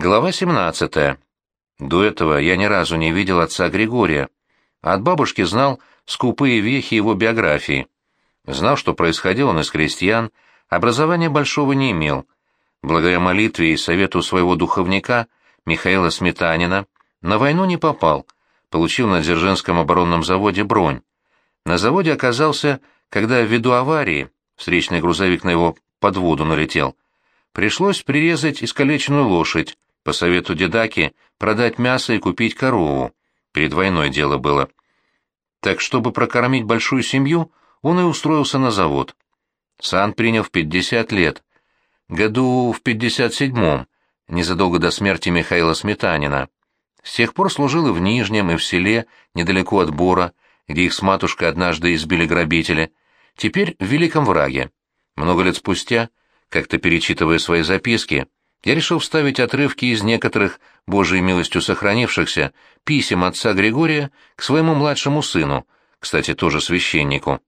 Глава 17. До этого я ни разу не видел отца Григория. От бабушки знал скупые вехи его биографии. Знал, что происходил он из крестьян, образования большого не имел. Благодаря молитве и совету своего духовника, Михаила Сметанина, на войну не попал, получил на Дзержинском оборонном заводе бронь. На заводе оказался, когда ввиду аварии встречный грузовик на его подводу налетел. Пришлось прирезать искалеченную лошадь, по совету дедаки продать мясо и купить корову. Перед войной дело было. Так, чтобы прокормить большую семью, он и устроился на завод. Сан принял в 50 лет. Году в 57-м, незадолго до смерти Михаила Сметанина. С тех пор служил и в Нижнем, и в селе, недалеко от Бора, где их с матушкой однажды избили грабители. Теперь в Великом Враге. Много лет спустя, как-то перечитывая свои записки, я решил вставить отрывки из некоторых, Божьей милостью сохранившихся, писем отца Григория к своему младшему сыну, кстати, тоже священнику.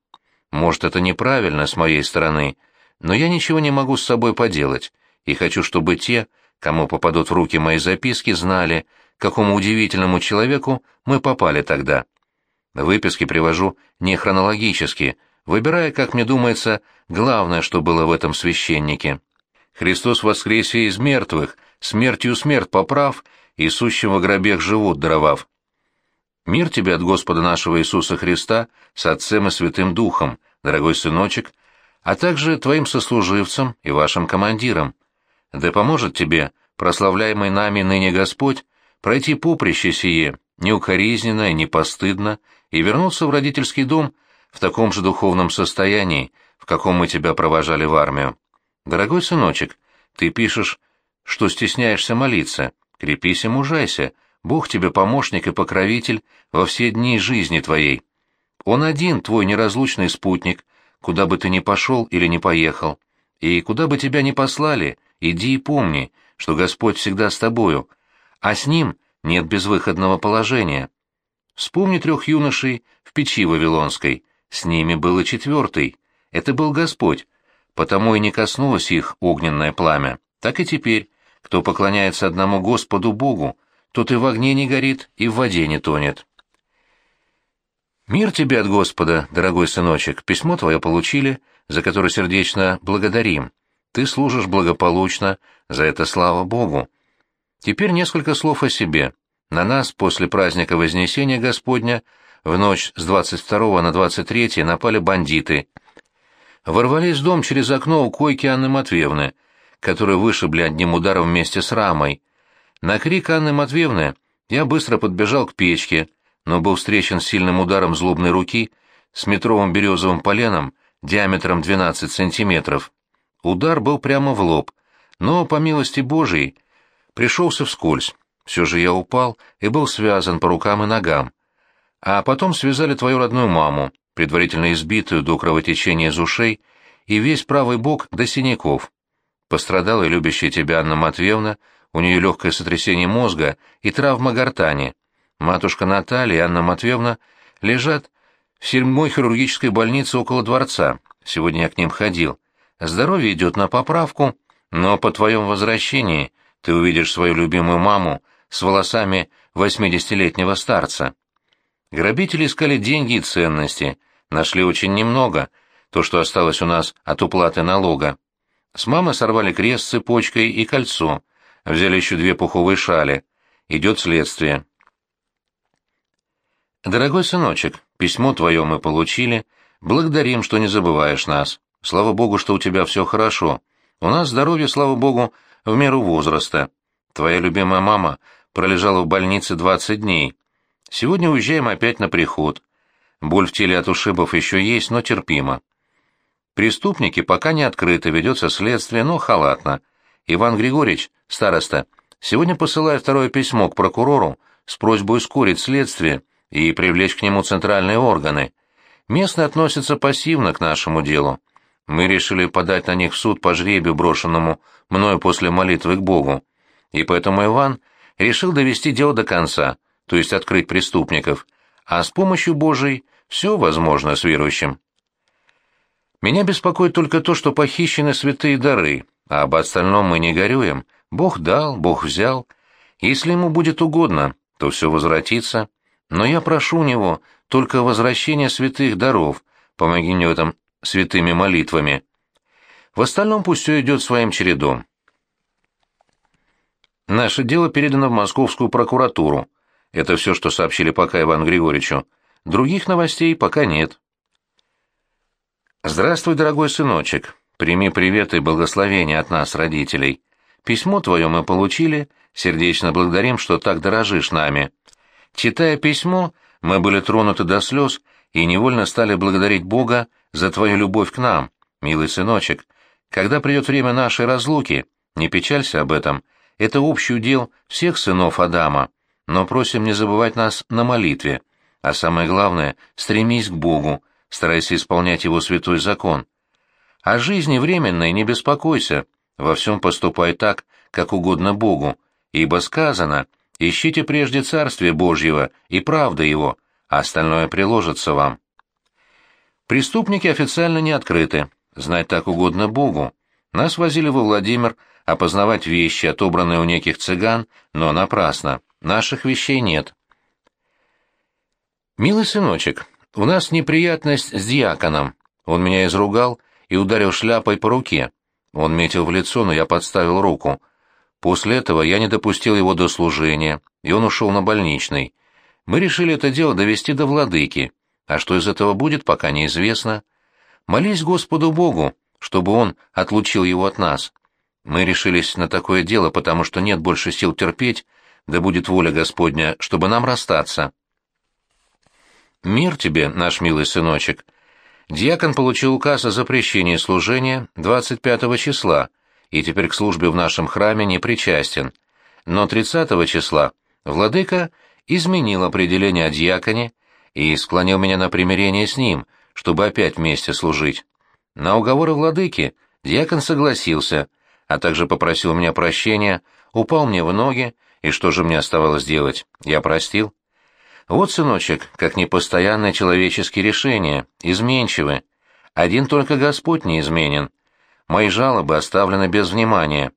Может, это неправильно с моей стороны, но я ничего не могу с собой поделать, и хочу, чтобы те, кому попадут в руки мои записки, знали, какому удивительному человеку мы попали тогда. Выписки привожу не хронологически, выбирая, как мне думается, главное, что было в этом священнике. Христос воскресе из мертвых, смертью смерть поправ, и сущим во гробех живут даровав. Мир тебе от Господа нашего Иисуса Христа с Отцем и Святым Духом, дорогой сыночек, а также твоим сослуживцам и вашим командирам. Да поможет тебе, прославляемый нами ныне Господь, пройти поприще сие, неукоризненно и не постыдно, и вернуться в родительский дом в таком же духовном состоянии, в каком мы тебя провожали в армию. Дорогой сыночек, ты пишешь, что стесняешься молиться. Крепись и мужайся. Бог тебе помощник и покровитель во все дни жизни твоей. Он один, твой неразлучный спутник, куда бы ты ни пошел или не поехал. И куда бы тебя ни послали, иди и помни, что Господь всегда с тобою, а с ним нет безвыходного положения. Вспомни трех юношей в печи Вавилонской, с ними был и четвертый. Это был Господь, потому и не коснулось их огненное пламя. Так и теперь, кто поклоняется одному Господу Богу, тот и в огне не горит, и в воде не тонет. Мир тебе от Господа, дорогой сыночек, письмо твое получили, за которое сердечно благодарим. Ты служишь благополучно, за это слава Богу. Теперь несколько слов о себе. На нас после праздника Вознесения Господня в ночь с 22 на 23 напали бандиты — ворвались в дом через окно у койки Анны Матвеевны, которую вышибли одним ударом вместе с рамой. На крик Анны Матвеевны я быстро подбежал к печке, но был встречен сильным ударом злобной руки с метровым березовым поленом диаметром 12 сантиметров. Удар был прямо в лоб, но, по милости Божией, пришелся вскользь. Все же я упал и был связан по рукам и ногам. А потом связали твою родную маму, предварительно избитую до кровотечения из ушей, и весь правый бок до синяков. Пострадала и любящая тебя Анна Матвеевна, у нее легкое сотрясение мозга и травма гортани. Матушка Наталья и Анна Матвеевна лежат в седьмой хирургической больнице около дворца. Сегодня я к ним ходил. Здоровье идет на поправку, но по твоем возвращении ты увидишь свою любимую маму с волосами восьмидесятилетнего старца. Грабители искали деньги и ценности, нашли очень немного, то, что осталось у нас от уплаты налога. С мамы сорвали крест с цепочкой и кольцо, взяли еще две пуховые шали. Идет следствие. Дорогой сыночек, письмо твое мы получили. Благодарим, что не забываешь нас. Слава богу, что у тебя все хорошо. У нас здоровье, слава богу, в меру возраста. Твоя любимая мама пролежала в больнице 20 дней. Сегодня уезжаем опять на приход. Боль в теле от ушибов еще есть, но терпимо. Преступники пока не открыты, ведется следствие, но халатно. Иван Григорьевич, староста, сегодня посылаю второе письмо к прокурору с просьбой ускорить следствие и привлечь к нему центральные органы. Местные относятся пассивно к нашему делу. Мы решили подать на них в суд по жребию, брошенному мною после молитвы к Богу. И поэтому Иван решил довести дело до конца — то есть открыть преступников, а с помощью Божией все возможно с верующим. Меня беспокоит только то, что похищены святые дары, а об остальном мы не горюем, Бог дал, Бог взял. Если ему будет угодно, то все возвратится. Но я прошу у него только возвращения святых даров, помоги мне в этом святыми молитвами. В остальном пусть все идет своим чередом. Наше дело передано в Московскую прокуратуру. Это все, что сообщили пока Ивану Григорьевичу. Других новостей пока нет. Здравствуй, дорогой сыночек. Прими привет и благословение от нас, родителей. Письмо твое мы получили, сердечно благодарим, что так дорожишь нами. Читая письмо, мы были тронуты до слез и невольно стали благодарить Бога за твою любовь к нам, милый сыночек. Когда придет время нашей разлуки, не печалься об этом, это общий удел всех сынов Адама, но просим не забывать нас на молитве, а самое главное, стремись к Богу, старайся исполнять Его святой закон. О жизни временной не беспокойся, во всем поступай так, как угодно Богу, ибо сказано, ищите прежде Царствие Божьего и правда Его, а остальное приложится вам. Преступники официально не открыты, знать так угодно Богу. Нас возили во Владимир опознавать вещи, отобранные у неких цыган, но напрасно. Наших вещей нет. «Милый сыночек, у нас неприятность с дьяконом. Он меня изругал и ударил шляпой по руке. Он метил в лицо, но я подставил руку. После этого я не допустил его до служения, и он ушел на больничный. Мы решили это дело довести до владыки, а что из этого будет, пока неизвестно. Молись Господу Богу, чтобы он отлучил его от нас. Мы решились на такое дело, потому что нет больше сил терпеть, да будет воля Господня, чтобы нам расстаться. Мир тебе, наш милый сыночек. Дьякон получил указ о запрещении служения 25 числа, и теперь к службе в нашем храме не причастен. Но 30 числа владыка изменил определение о дьяконе и склонил меня на примирение с ним, чтобы опять вместе служить. На уговоры владыки дьякон согласился — а также попросил у меня прощения, упал мне в ноги, и что же мне оставалось делать? Я простил. Вот, сыночек, как непостоянные человеческие решения, изменчивы. Один только Господь неизменен. Мои жалобы оставлены без внимания.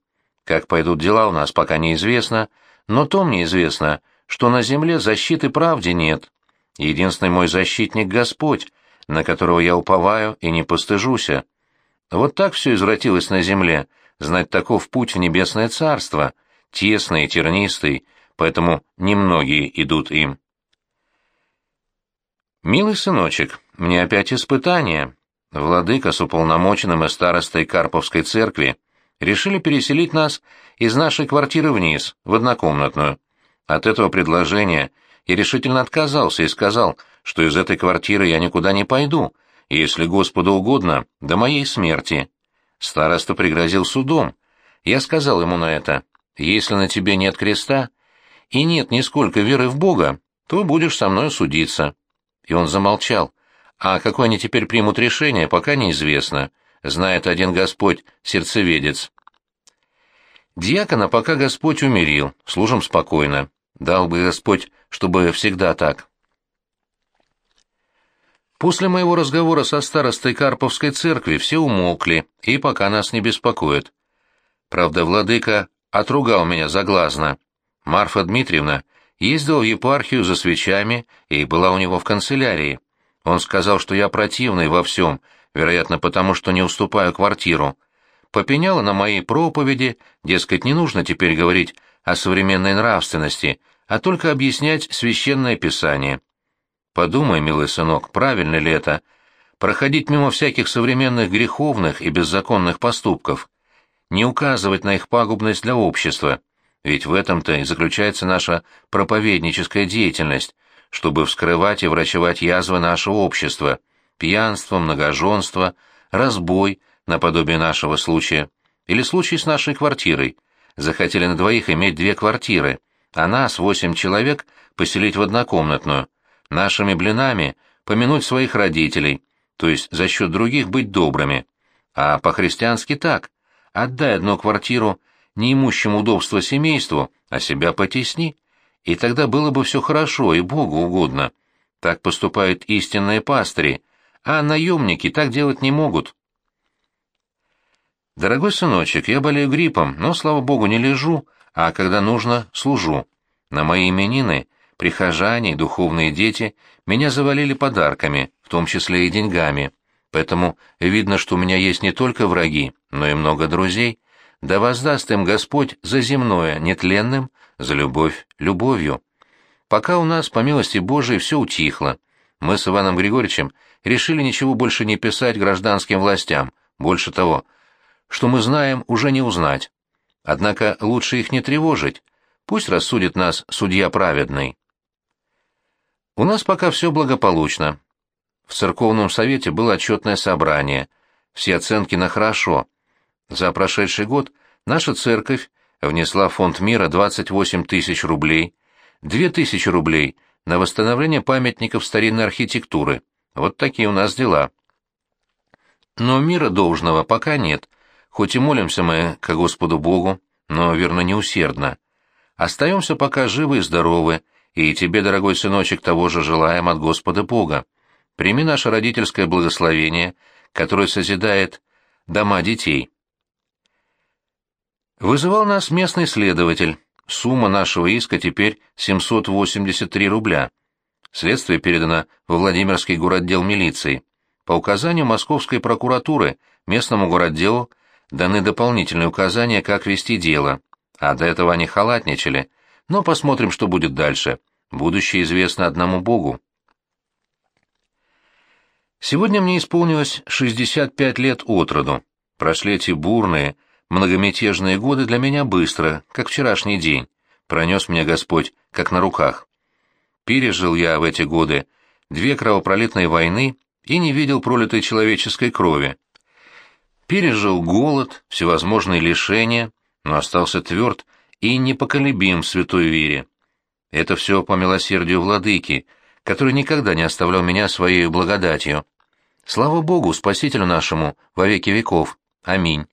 Как пойдут дела у нас, пока неизвестно, но то мне известно, что на земле защиты правде нет. Единственный мой защитник — Господь, на которого я уповаю и не постыжуся. Вот так все извратилось на земле — знать таков путь в небесное царство, тесный и тернистый, поэтому немногие идут им. «Милый сыночек, мне опять испытание. Владыка с уполномоченным и старостой Карповской церкви решили переселить нас из нашей квартиры вниз, в однокомнатную. От этого предложения я решительно отказался и сказал, что из этой квартиры я никуда не пойду, если Господу угодно, до моей смерти. Староста пригрозил судом. Я сказал ему на это, если на тебе нет креста и нет нисколько веры в Бога, то будешь со мной судиться. И он замолчал. А какое они теперь примут решение, пока неизвестно. Знает один Господь, сердцеведец. Дьякона пока Господь умерил, служим спокойно. Дал бы Господь, чтобы всегда так. После моего разговора со старостой Карповской церкви все умолкли, и пока нас не беспокоят. Правда, владыка отругал меня заглазно. Марфа Дмитриевна ездила в епархию за свечами и была у него в канцелярии. Он сказал, что я противный во всем, вероятно, потому что не уступаю квартиру. Попеняла на моей проповеди, дескать, не нужно теперь говорить о современной нравственности, а только объяснять священное писание. Подумай, милый сынок, правильно ли это? Проходить мимо всяких современных греховных и беззаконных поступков. Не указывать на их пагубность для общества. Ведь в этом-то и заключается наша проповедническая деятельность, чтобы вскрывать и врачевать язвы нашего общества. Пьянство, многоженство, разбой, наподобие нашего случая. Или случай с нашей квартирой. Захотели на двоих иметь две квартиры, а нас, восемь человек, поселить в однокомнатную нашими блинами помянуть своих родителей, то есть за счет других быть добрыми. А по-христиански так. Отдай одну квартиру неимущему удобства семейству, а себя потесни, и тогда было бы все хорошо и Богу угодно. Так поступают истинные пастыри, а наемники так делать не могут. «Дорогой сыночек, я болею гриппом, но, слава богу, не лежу, а когда нужно, служу. На мои именины прихожане и духовные дети меня завалили подарками, в том числе и деньгами. Поэтому видно, что у меня есть не только враги, но и много друзей. Да воздаст им Господь за земное, нетленным, за любовь, любовью. Пока у нас, по милости Божией, все утихло. Мы с Иваном Григорьевичем решили ничего больше не писать гражданским властям, больше того, что мы знаем, уже не узнать. Однако лучше их не тревожить, пусть рассудит нас судья праведный. У нас пока все благополучно. В церковном совете было отчетное собрание, все оценки на хорошо. За прошедший год наша церковь внесла в фонд мира 28 тысяч рублей, 2 тысячи рублей на восстановление памятников старинной архитектуры. Вот такие у нас дела. Но мира должного пока нет, хоть и молимся мы к Господу Богу, но, верно, не усердно. Остаемся пока живы и здоровы, и тебе, дорогой сыночек, того же желаем от Господа Бога. Прими наше родительское благословение, которое созидает дома детей. Вызывал нас местный следователь. Сумма нашего иска теперь 783 рубля. Следствие передано во Владимирский городдел милиции. По указанию Московской прокуратуры местному городделу даны дополнительные указания, как вести дело. А до этого они халатничали. Но посмотрим, что будет дальше. Будущее известно одному Богу. Сегодня мне исполнилось 65 лет от роду. Прошли эти бурные, многомятежные годы для меня быстро, как вчерашний день. Пронес меня Господь, как на руках. Пережил я в эти годы две кровопролитные войны и не видел пролитой человеческой крови. Пережил голод, всевозможные лишения, но остался тверд и непоколебим в святой вере. Это все по милосердию владыки, который никогда не оставлял меня своей благодатью. Слава Богу, Спасителю нашему, во веки веков. Аминь.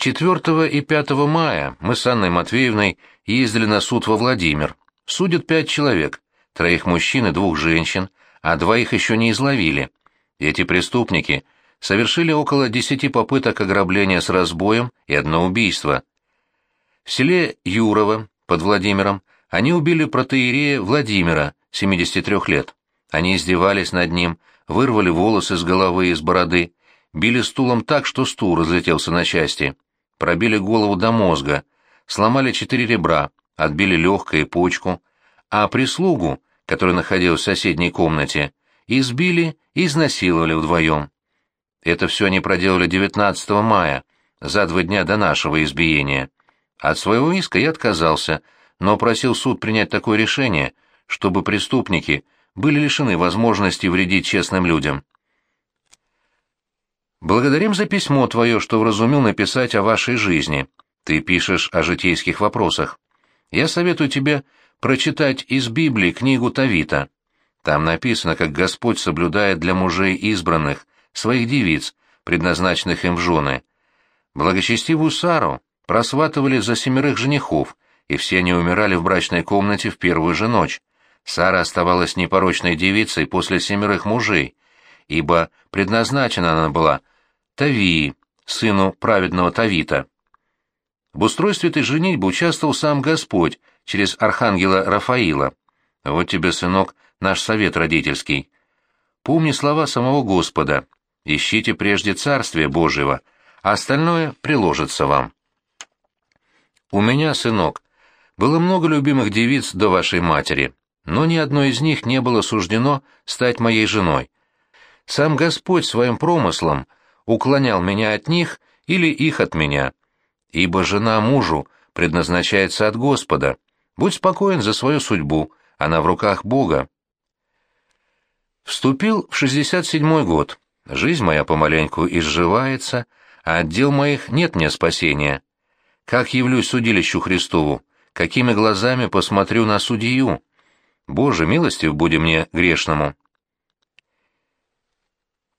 4 и 5 мая мы с Анной Матвеевной ездили на суд во Владимир. Судят пять человек, троих мужчин и двух женщин, а двоих еще не изловили. Эти преступники совершили около десяти попыток ограбления с разбоем и одно убийство. В селе Юрово, под Владимиром, они убили протеерея Владимира, 73 лет. Они издевались над ним, вырвали волосы с головы и с бороды, били стулом так, что стул разлетелся на части, пробили голову до мозга, сломали четыре ребра, отбили легкое и почку, а прислугу, которая находилась в соседней комнате, избили и изнасиловали вдвоем. Это все они проделали 19 мая, за два дня до нашего избиения. От своего иска я отказался, но просил суд принять такое решение, чтобы преступники – были лишены возможности вредить честным людям. Благодарим за письмо твое, что вразумил написать о вашей жизни. Ты пишешь о житейских вопросах. Я советую тебе прочитать из Библии книгу Тавита. Там написано, как Господь соблюдает для мужей избранных, своих девиц, предназначенных им в жены. Благочестивую Сару просватывали за семерых женихов, и все они умирали в брачной комнате в первую же ночь. Сара оставалась непорочной девицей после семерых мужей, ибо предназначена она была Тавии, сыну праведного Тавита. В устройстве этой женитьбы участвовал сам Господь через архангела Рафаила. Вот тебе, сынок, наш совет родительский. Помни слова самого Господа. Ищите прежде Царствие Божьего, а остальное приложится вам. У меня, сынок, было много любимых девиц до вашей матери но ни одной из них не было суждено стать моей женой. Сам Господь своим промыслом уклонял меня от них или их от меня, ибо жена мужу предназначается от Господа. Будь спокоен за свою судьбу, она в руках Бога. Вступил в 67-й год. Жизнь моя помаленьку изживается, а от дел моих нет мне спасения. Как явлюсь судилищу Христову, какими глазами посмотрю на судью? Боже, милостив буди мне грешному.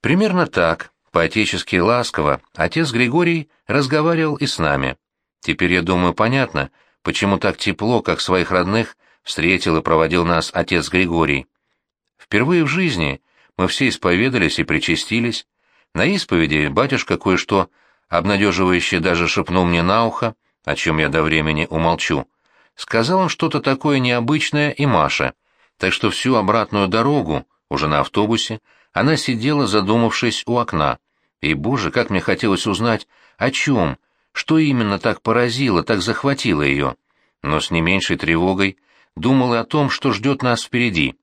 Примерно так, по-отечески ласково, отец Григорий разговаривал и с нами. Теперь, я думаю, понятно, почему так тепло, как своих родных, встретил и проводил нас отец Григорий. Впервые в жизни мы все исповедались и причастились, На исповеди батюшка кое-что обнадеживающе даже шепнул мне на ухо, о чем я до времени умолчу. Сказал он что-то такое необычное и Маше, так что всю обратную дорогу, уже на автобусе, она сидела, задумавшись у окна. И, боже, как мне хотелось узнать, о чем, что именно так поразило, так захватило ее. Но с не меньшей тревогой думала о том, что ждет нас впереди.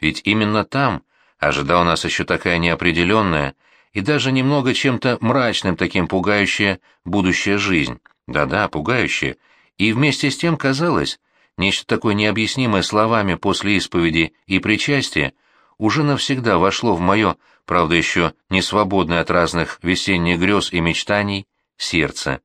Ведь именно там ожидала нас еще такая неопределенная и даже немного чем-то мрачным таким пугающая будущая жизнь. Да-да, пугающая. И вместе с тем казалось, нечто такое необъяснимое словами после исповеди и причастия уже навсегда вошло в мое, правда еще не свободное от разных весенних грез и мечтаний, сердце.